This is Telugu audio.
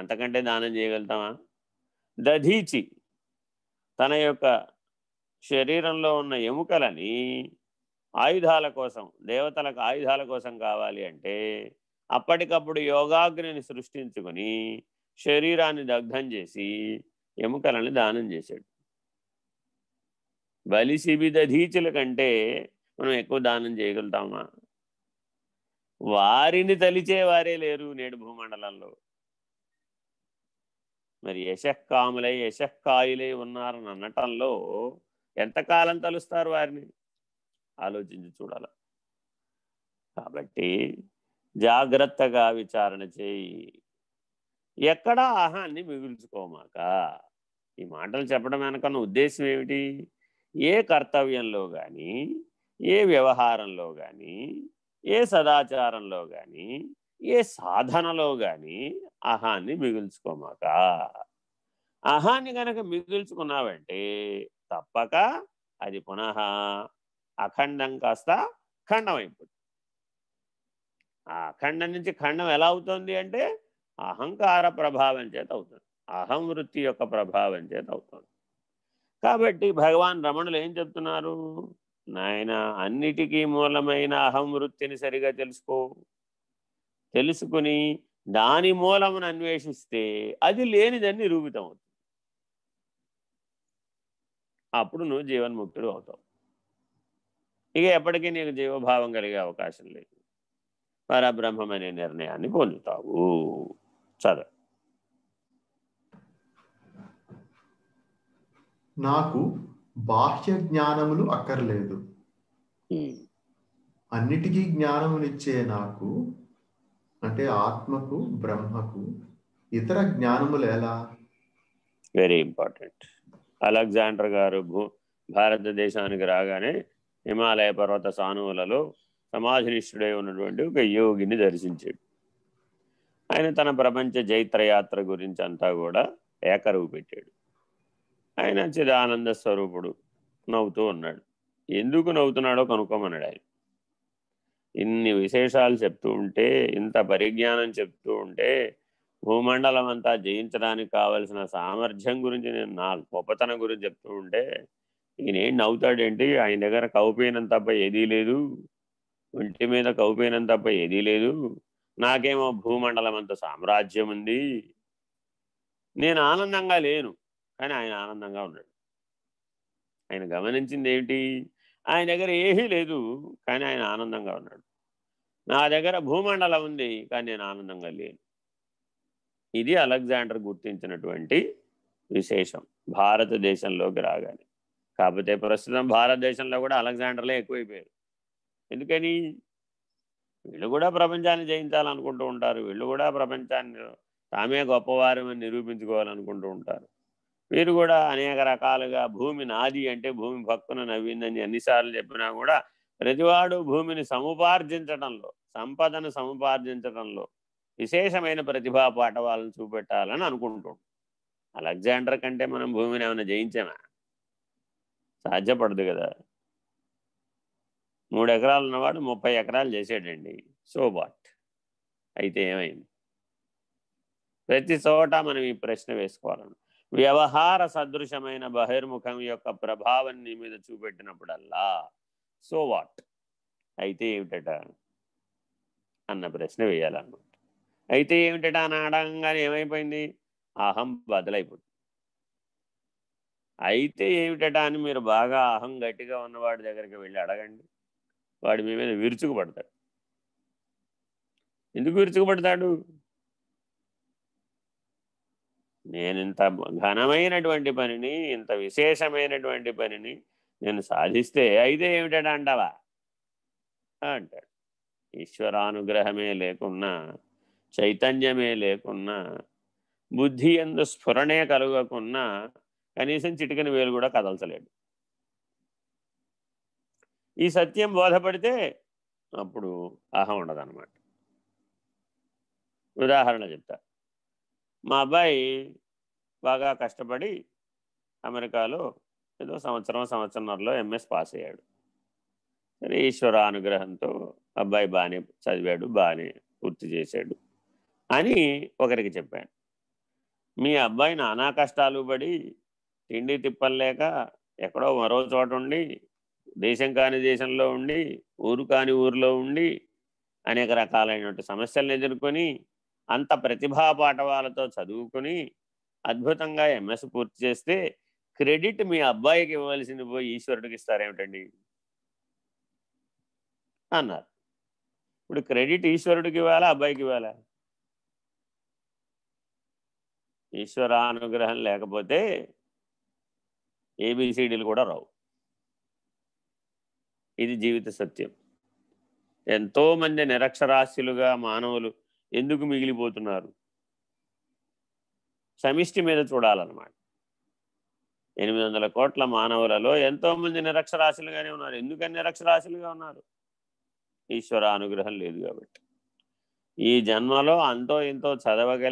అంతకంటే దానం చేయగలుగుతామా? దధీచి తన యొక్క శరీరంలో ఉన్న ఎముకలని ఆయుధాల కోసం దేవతలకు ఆయుధాల కోసం కావాలి అంటే అప్పటికప్పుడు యోగాగ్నిని సృష్టించుకొని శరీరాన్ని దగ్ధం చేసి ఎముకలని దానం చేశాడు. బలిసిబి దధీచుల కంటే మనం ఎక్కువ దానం చేయగలుగుతామా? వారిని తలిచే వారే లేరు నేడు భూమండలంలో. మరి యశక్కాములై యశక్కాయులై ఉన్నారని అనటంలో ఎంతకాలం తలుస్తారు వారిని? ఆలోచించి చూడాల. కాబట్టి జాగ్రత్తగా విచారణ చేయి. ఎక్కడా ఆహాన్ని మిగుల్చుకోమాక. ఈ మాటలు చెప్పడం వెనకన్న ఉద్దేశం ఏమిటి? ఏ కర్తవ్యంలో కానీ ఏ వ్యవహారంలో కానీ ఏ సదాచారంలో కానీ ఏ సాధనలో కానీ అహాన్ని మిగుల్చుకోమాక? అహాన్ని కనుక మిగుల్చుకున్నావంటే తప్పక అది పునః అఖండం కాస్త ఖండం అయిపోతుంది ఆ అఖండం నుంచి ఖండం ఎలా అవుతుంది అంటే అహంకార ప్రభావం చేత అవుతుంది. అహం వృత్తి యొక్క ప్రభావం చేత అవుతుంది. కాబట్టి భగవాన్ రమణులు ఏం చెప్తున్నారు? నాయన అన్నిటికీ మూలమైన అహం వృత్తిని సరిగా తెలుసుకో. తెలుసుకుని దాని మూలమును అన్వేషిస్తే అది లేనిదని నిరూపితం అవుతుంది. అప్పుడు నువ్వు జీవన్ముక్తుడు అవుతావు. ఇక ఎప్పటికీ నీకు జీవభావం కలిగే అవకాశం లేదు. పరబ్రహ్మం అనే నిర్ణయాన్ని పొందుతావు. చదువు నాకు బాహ్య జ్ఞానములు అక్కర్లేదు. అన్నిటికీ జ్ఞానమునిచ్చే నాకు అంటే ఆత్మకు బ్రహ్మకు ఇతర జ్ఞానములు ఎలా? వెరీ ఇంపార్టెంట్ అలెగ్జాండర్ గారు భూ భారతదేశానికి రాగానే హిమాలయ పర్వత సానువులలో సమాధినిష్ఠుడై ఉన్నటువంటి ఒక యోగిని దర్శించాడు. ఆయన తన ప్రపంచ జైత్రయాత్ర గురించి అంతా కూడా ఏకరువు పెట్టాడు. ఆయన చిదానంద స్వరూపుడు నవ్వుతూ ఉన్నాడు. ఎందుకు నవ్వుతున్నాడో కనుక్కోమన్నాడు ఆయన. ఇన్ని విశేషాలు చెప్తూ ఉంటే ఇంత పరిజ్ఞానం చెప్తూ ఉంటే భూమండలం అంతా జయించడానికి కావలసిన సామర్థ్యం గురించి నేను నా గొప్పతనం గురించి చెప్తూ ఉంటే ఈయనేం నవ్వుతాడేంటి? ఆయన దగ్గర కౌపీనం తప్ప ఏదీ లేదు. ఒంటి మీద కౌపీనం తప్ప ఏదీ లేదు. నాకేమో భూమండలం అంత సామ్రాజ్యం ఉంది. నేను ఆనందంగా లేను కానీ ఆయన ఆనందంగా ఉన్నాడు. ఆయన గమనించింది ఏమిటి ఆయన దగ్గర ఏమీ లేదు కానీ ఆయన ఆనందంగా ఉన్నాడు. నా దగ్గర భూమండలం ఉంది కానీ నేను ఆనందంగా లేను. ఇది అలెగ్జాండర్ గుర్తించినటువంటి విశేషం. భారతదేశంలోకి రాగానే. కాకపోతే ప్రస్తుతం భారతదేశంలో కూడా అలెగ్జాండర్లే ఎక్కువైపోయారు. ఎందుకని? వీళ్ళు కూడా ప్రపంచాన్ని జయించాలనుకుంటూ ఉంటారు. వీళ్ళు కూడా ప్రపంచాన్ని తామే గొప్పవారమని నిరూపించుకోవాలనుకుంటూ ఉంటారు. వీరు కూడా అనేక రకాలుగా భూమి నాది అంటే భూమి భక్తున నవ్విందని ఎన్నిసార్లు చెప్పినా కూడా ప్రతివాడు భూమిని సముపార్జించడంలో సంపదను సముపార్జించడంలో విశేషమైన ప్రతిభా పాఠవాలను చూపెట్టాలని అనుకుంటాం అలెగ్జాండర్ కంటే మనం భూమిని ఏమైనా జయించామా? సాధ్యపడదు కదా. మూడు ఎకరాలు ఉన్నవాడు ముప్పై ఎకరాలు చేసాడండి సో బాట్ అయితే ఏమైంది? ప్రతి చోట మనం ఈ ప్రశ్న వేసుకోవాలన్నా. వ్యవహార సదృశమైన బహిర్ముఖం యొక్క ప్రభావం నీ మీద చూపెట్టినప్పుడల్లా సో వాట్ అయితే ఏమిటట? అన్న ప్రశ్న వేయాలన్నమాట. అయితే ఏమిటట? అని అడగంగానే ఏమైపోయింది? అహం బదులైపోయింది. అయితే ఏమిటట అని మీరు బాగా అహం గట్టిగా ఉన్నవాడి దగ్గరికి వెళ్ళి అడగండి. వాడి మీ మీద విరుచుకుపడతాడు. ఎందుకు విరుచుకుపడతాడు? నేను ఇంత ఘనమైనటువంటి పనిని ఇంత విశేషమైనటువంటి పనిని నేను సాధిస్తే అయితే ఏమిటట అంటావా? అంటాడు. ఈశ్వరానుగ్రహమే లేకున్నా చైతన్యమే లేకున్నా బుద్ధి ఎందు స్ఫురణే కలగకున్నా కనీసం చిటికని వేలు కూడా కదల్చలేడు. ఈ సత్యం బోధపడితే అప్పుడు అహం ఉండదన్నమాట. ఉదాహరణ చెప్తా. మా అబ్బాయి బాగా కష్టపడి అమెరికాలో ఏదో సంవత్సరం సంవత్సరంలో ఎంఎస్ పాస్ అయ్యాడు. సరే ఈశ్వర అనుగ్రహంతో అబ్బాయి బాగానే చదివాడు బాగానే పూర్తి చేశాడు అని ఒకరికి చెప్పాను మీ అబ్బాయి నానా కష్టాలు పడి తిండి తిప్పలేక ఎక్కడో మరో చోట ఉండి దేశం కాని దేశంలో ఉండి ఊరు కాని ఊరిలో ఉండి అనేక రకాలైనటువంటి సమస్యలను ఎదుర్కొని అంత ప్రతిభా పాఠవాలతో చదువుకొని అద్భుతంగా ఎంఎస్ పూర్తి చేస్తే క్రెడిట్ మీ అబ్బాయికి ఇవ్వాల్సింది పోయి ఈశ్వరుడికి ఇస్తారేమిటండి? అన్నారు. ఇప్పుడు క్రెడిట్ ఈశ్వరుడికి ఇవ్వాలా అబ్బాయికి ఇవ్వాలా? ఈశ్వరానుగ్రహం లేకపోతే ఏబిసిడీలు కూడా రావు. ఇది జీవిత సత్యం. ఎంతోమంది నిరక్షరాస్యులుగా మానవులు ఎందుకు మిగిలిపోతున్నారు? సమిష్టి మీద చూడాలన్నమాట. ఎనిమిది వందల కోట్ల మానవులలో ఎంతోమంది నిరక్షరాశులుగానే ఉన్నారు. ఎందుకని నిరక్షరాశులుగా ఉన్నారు? ఈశ్వర అనుగ్రహం లేదు కాబట్టి. ఈ జన్మలో అంతో ఇంతో చదవగలిగి